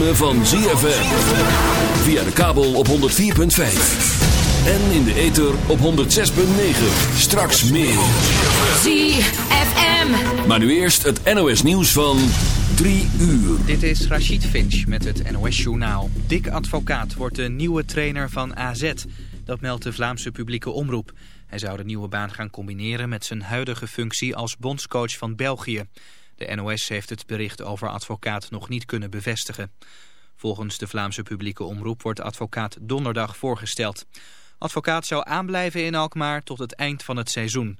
ritme van ZFM. Via de kabel op 104.5. En in de ether op 106.9. Straks meer. ZFM. Maar nu eerst het NOS nieuws van 3 uur. Dit is Rachid Finch met het NOS Journaal. Dick Advocaat wordt de nieuwe trainer van AZ. Dat meldt de Vlaamse publieke omroep. Hij zou de nieuwe baan gaan combineren met zijn huidige functie als bondscoach van België. De NOS heeft het bericht over advocaat nog niet kunnen bevestigen. Volgens de Vlaamse publieke omroep wordt advocaat donderdag voorgesteld. Advocaat zou aanblijven in Alkmaar tot het eind van het seizoen.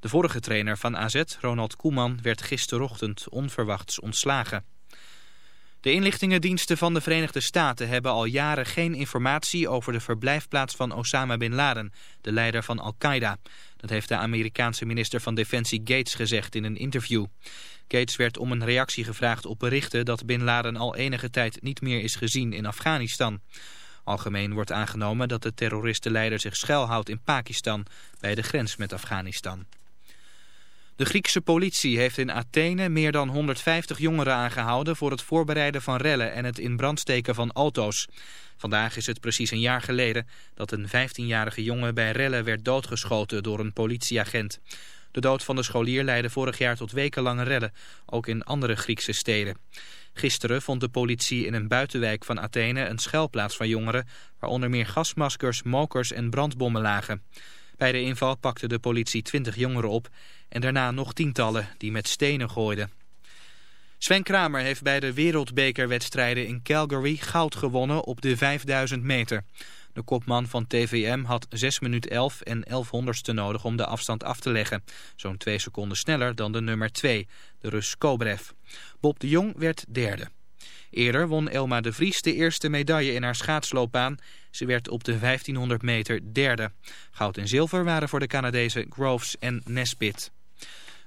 De vorige trainer van AZ, Ronald Koeman, werd gisterochtend onverwachts ontslagen. De inlichtingendiensten van de Verenigde Staten hebben al jaren geen informatie over de verblijfplaats van Osama Bin Laden, de leider van Al-Qaeda. Dat heeft de Amerikaanse minister van Defensie Gates gezegd in een interview. Gates werd om een reactie gevraagd op berichten dat Bin Laden al enige tijd niet meer is gezien in Afghanistan. Algemeen wordt aangenomen dat de terroristenleider zich schuilhoudt in Pakistan bij de grens met Afghanistan. De Griekse politie heeft in Athene meer dan 150 jongeren aangehouden voor het voorbereiden van rellen en het in brand steken van auto's. Vandaag is het precies een jaar geleden dat een 15-jarige jongen bij rellen werd doodgeschoten door een politieagent. De dood van de scholier leidde vorig jaar tot wekenlange rellen, ook in andere Griekse steden. Gisteren vond de politie in een buitenwijk van Athene een schuilplaats van jongeren, waar onder meer gasmaskers, mokers en brandbommen lagen. Bij de inval pakte de politie 20 jongeren op en daarna nog tientallen die met stenen gooiden. Sven Kramer heeft bij de wereldbekerwedstrijden in Calgary goud gewonnen op de 5000 meter. De kopman van TVM had 6 minuten 11 en 11 honderdste nodig om de afstand af te leggen. Zo'n 2 seconden sneller dan de nummer 2, de Rus Kobrev. Bob de Jong werd derde. Eerder won Elma de Vries de eerste medaille in haar schaatsloopbaan. Ze werd op de 1500 meter derde. Goud en zilver waren voor de Canadezen Groves en Nesbit.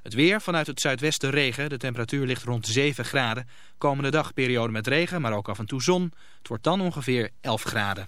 Het weer vanuit het zuidwesten regen. De temperatuur ligt rond 7 graden. Komende dag periode met regen, maar ook af en toe zon. Het wordt dan ongeveer 11 graden.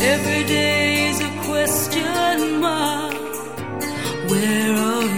Every day is a question mark. Where are you?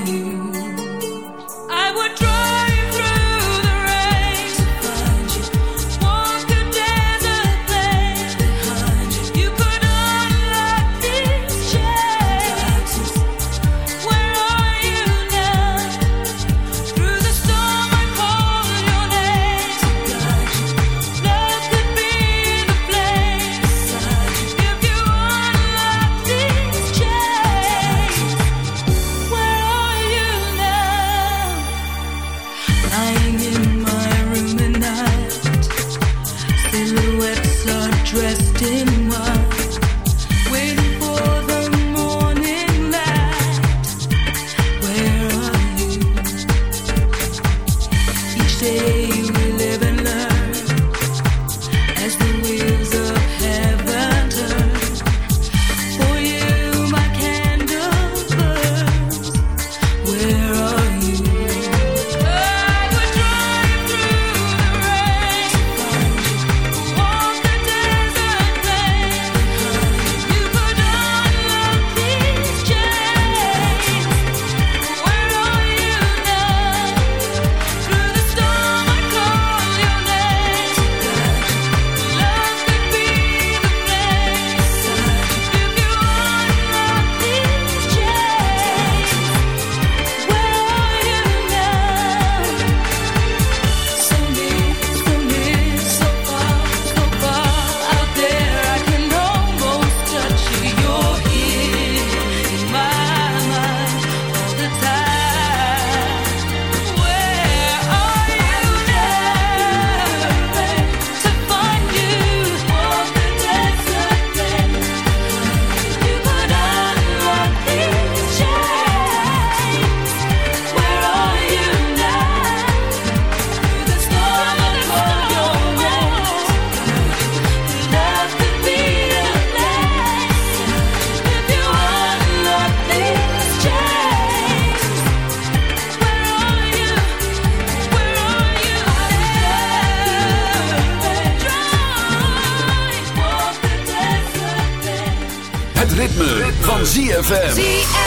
ZFM.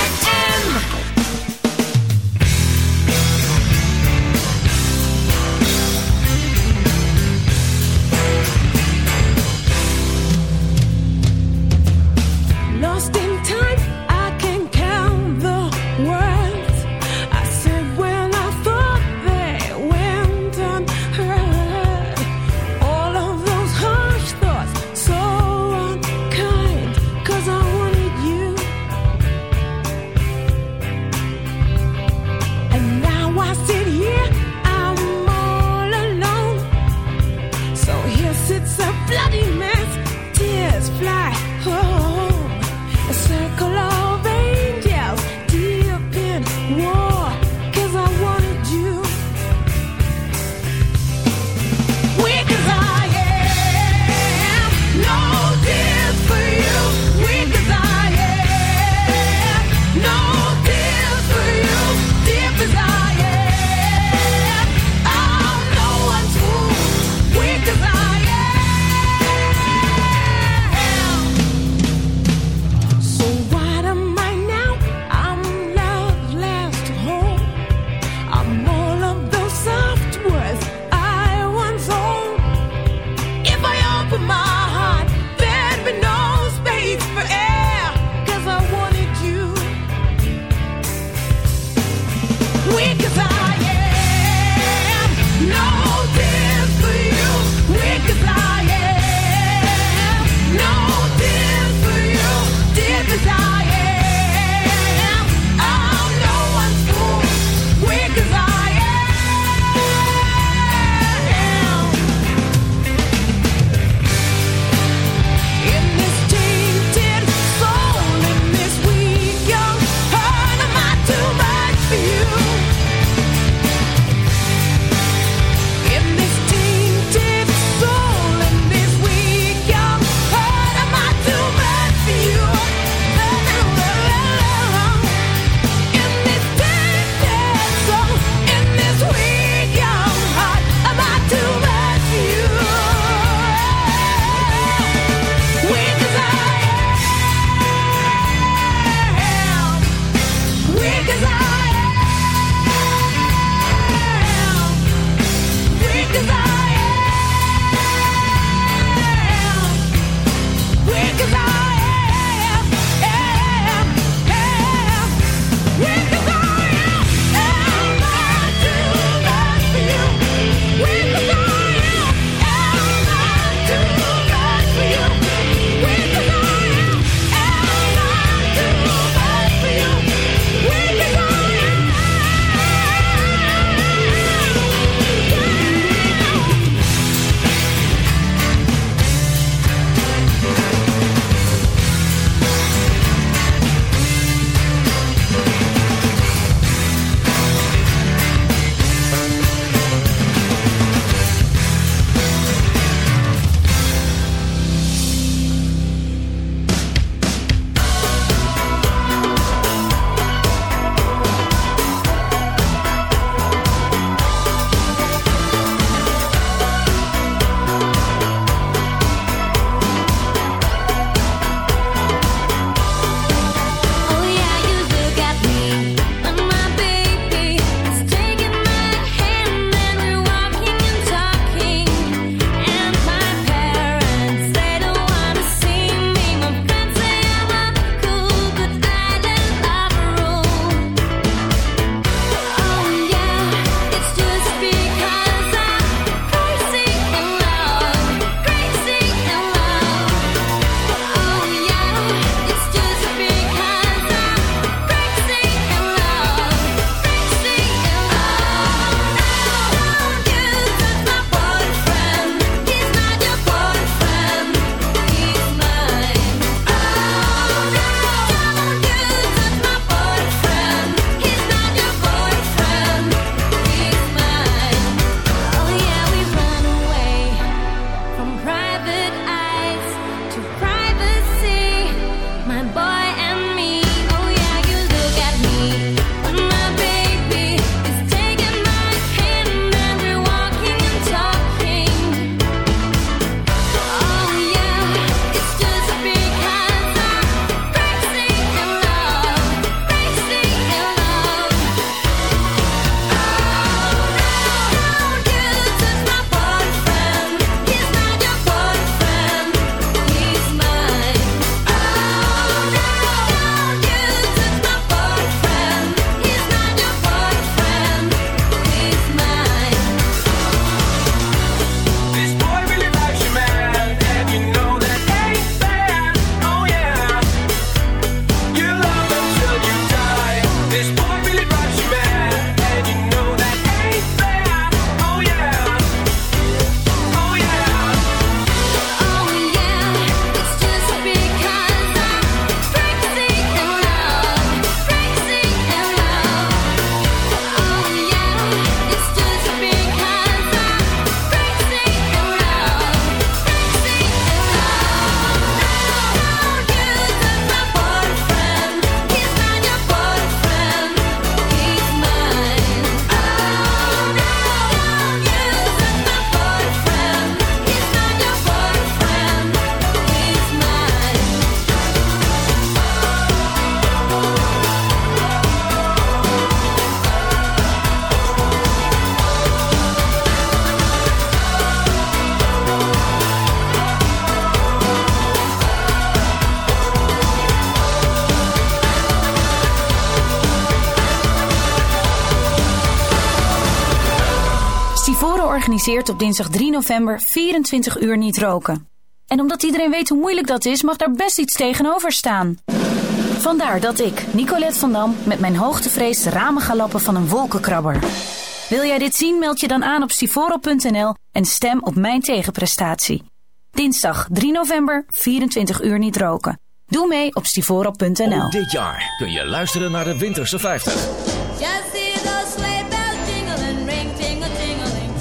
op dinsdag 3 november 24 uur niet roken. En omdat iedereen weet hoe moeilijk dat is, mag daar best iets tegenover staan. Vandaar dat ik, Nicolette van Dam, met mijn hoogtevrees de ramen ga lappen van een wolkenkrabber. Wil jij dit zien, meld je dan aan op stivoro.nl en stem op mijn tegenprestatie. Dinsdag 3 november, 24 uur niet roken. Doe mee op stivoro.nl. Dit jaar kun je luisteren naar de Winterse 50. Yes.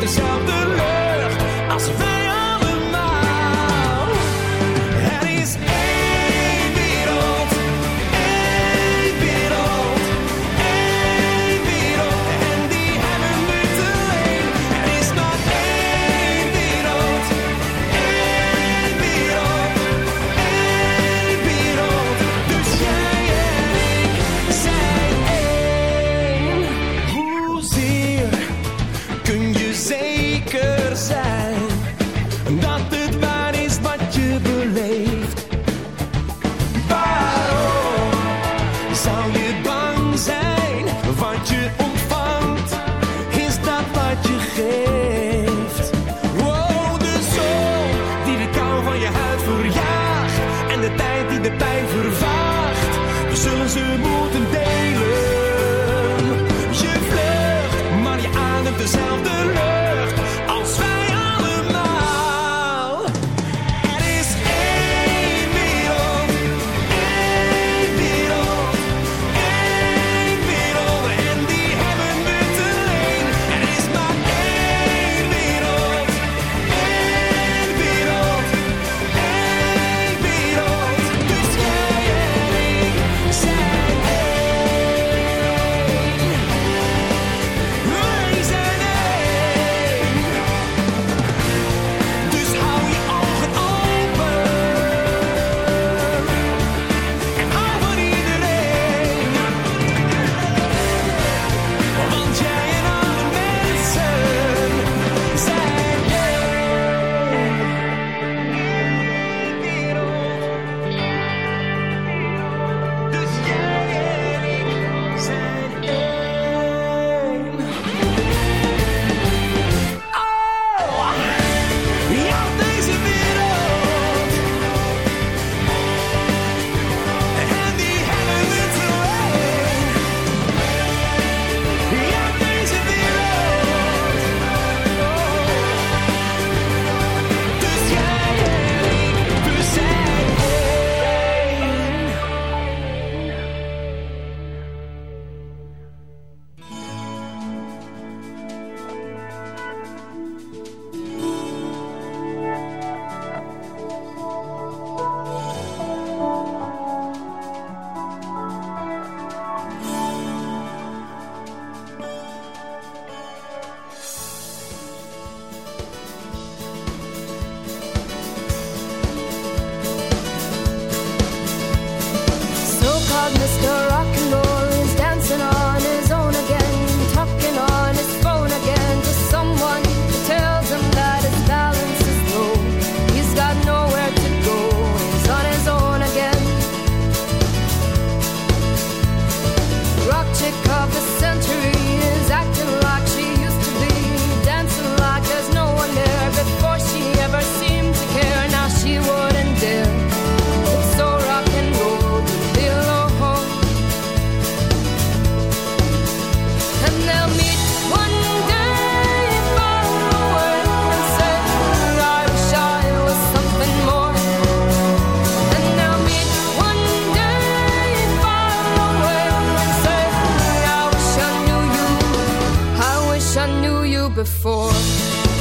the sound the knew you before.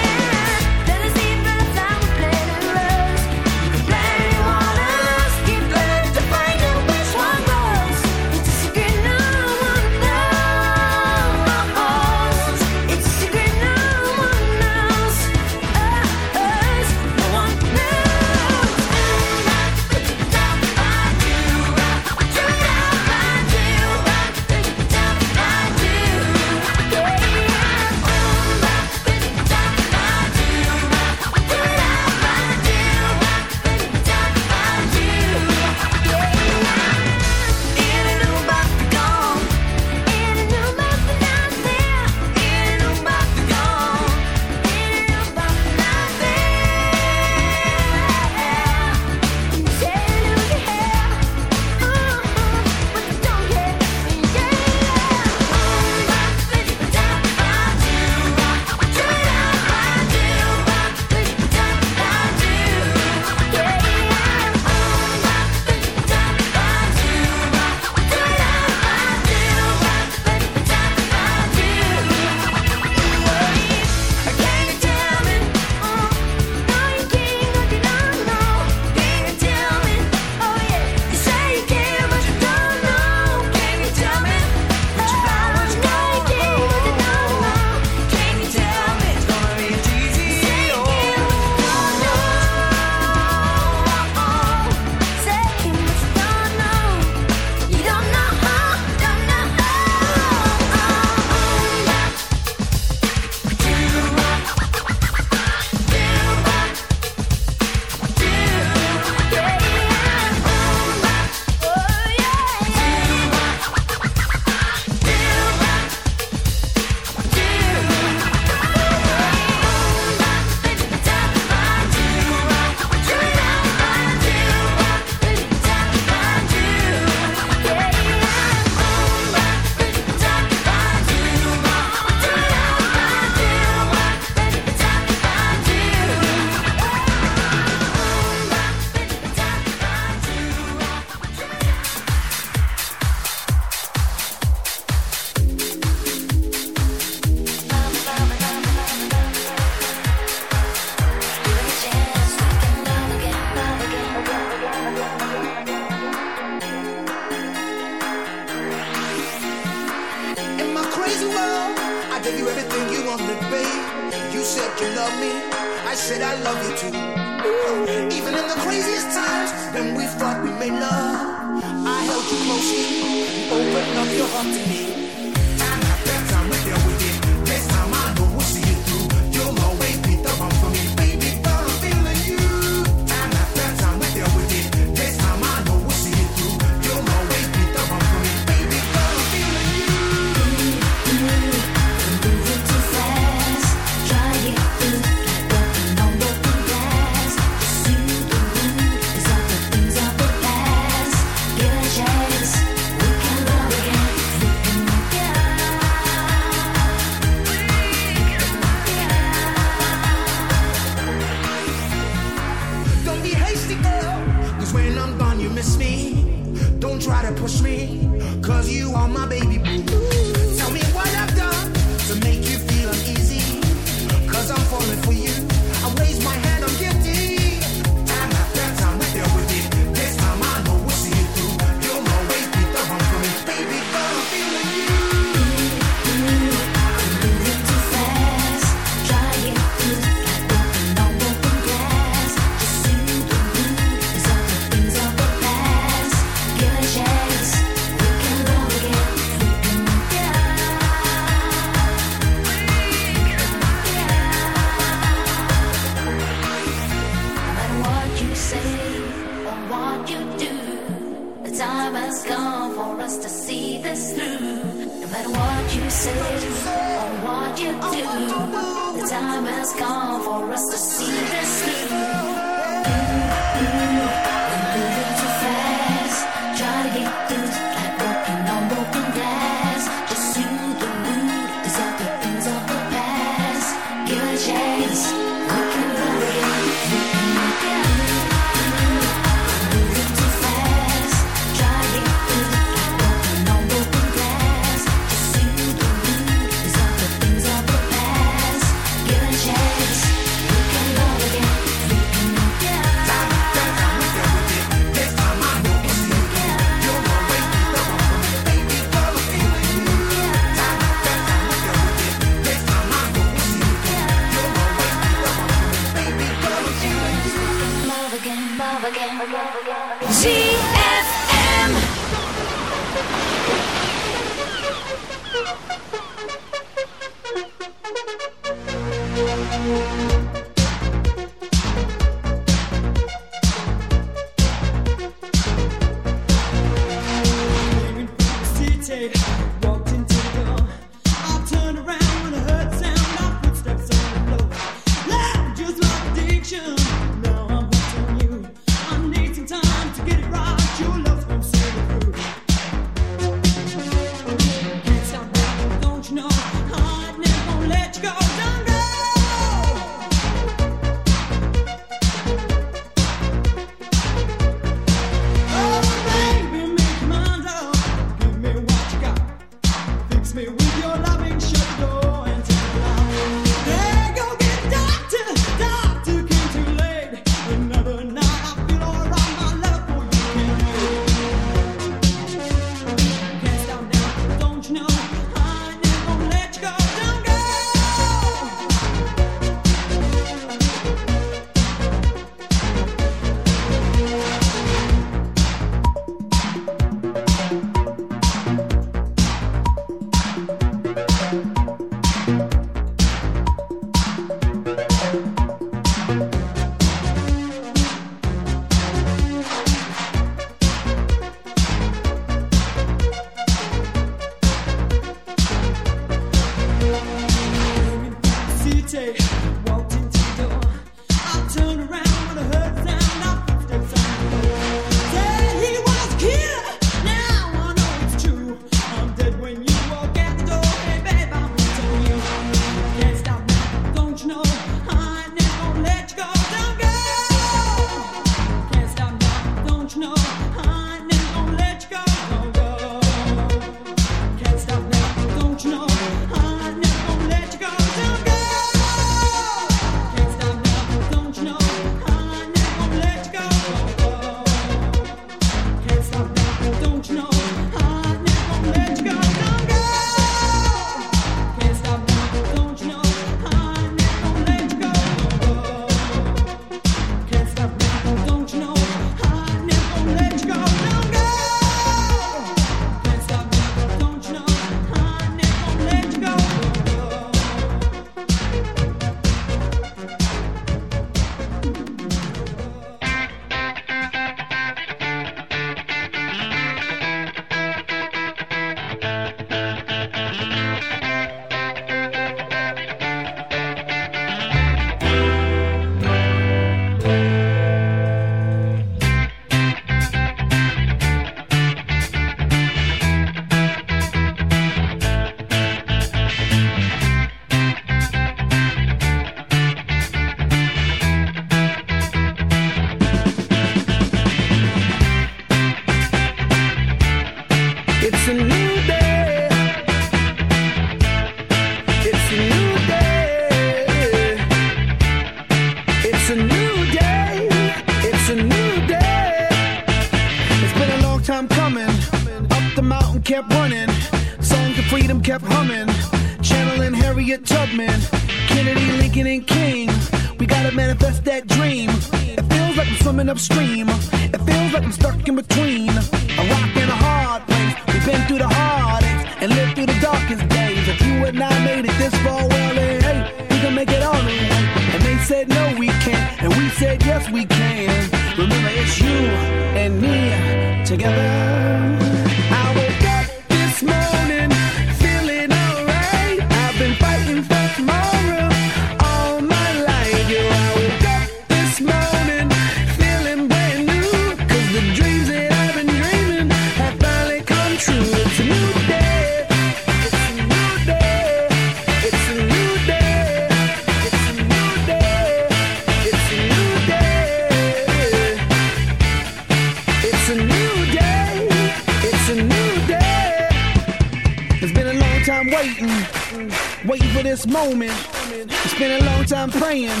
moment. It's been a long time praying,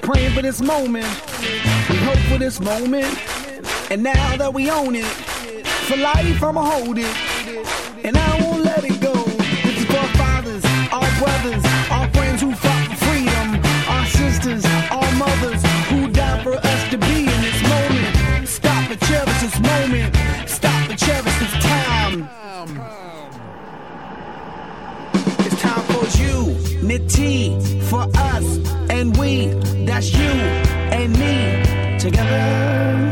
praying for this moment. We hope for this moment, and now that we own it, for life I'ma hold it, and I won't let it go. This is for fathers, our brothers, our friends who fought for freedom, our sisters, our mothers who died for us to be in this moment. Stop and cherish this moment. For us and we. That's you and me together.